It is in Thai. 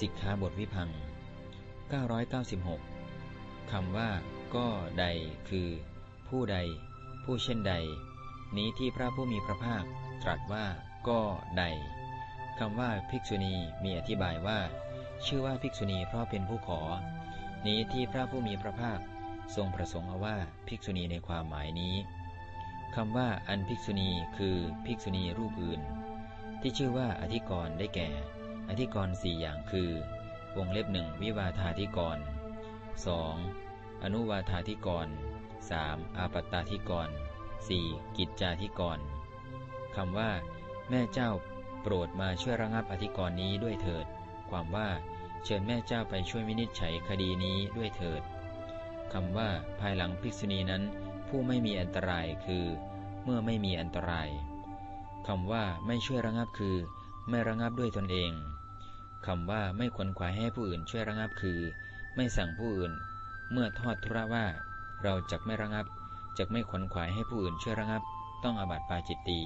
สิกขาบทวิพัง 996 คำว่า ก็ใดคือ ผู้ใด ผู้เช่นใด นี้ที่พระผู้มีพระภาคตรัสว่า ก็ใดคำว่าภิกษุณีมีอธิบายว่า ชื่อว่าภิกษุณีเพราะเป็นผู้ขอ นี้ที่พระผู้มีพระภาคทรงประสงค์เอาว่าภิกษุณีในความหมายนี้คำว่าอันภิกษุณีคือภิกษุณีรูปอื่น ที่ชื่อว่าอธิกรณ์ได้แก่ อธิกรณ์สี่อย่างคือ วงเล็บหนึ่งวิวาธาธิกรณ์ 2. อนุวาธาธิกรณ์ 3. อาปัตตาธิกรณ์ 4. กิจจาธิกรณ์คำว่า แม่เจ้าโปรดมาช่วยระงับอธิกรณ์นี้ด้วยเถิด ความว่าเชิญแม่เจ้าไปช่วยวินิจฉัยคดีนี้ด้วยเถิดคำว่า ภายหลังภิกษุณีนั้น ผู้ไม่มีอันตรายคือ เมื่อไม่มีอันตรายคำว่าไม่ช่วยระงับคือ ไม่ระงับด้วยตนเองคำว่าไม่ขวนขวายให้ผู้อื่นช่วยระงับคือ ไม่สั่งผู้อื่น เมื่อทอดทุระว่า เราจะไม่ระงับจะไม่ขวนขวายให้ผู้อื่นช่วยระงับ ต้องอบัติปาจิตตี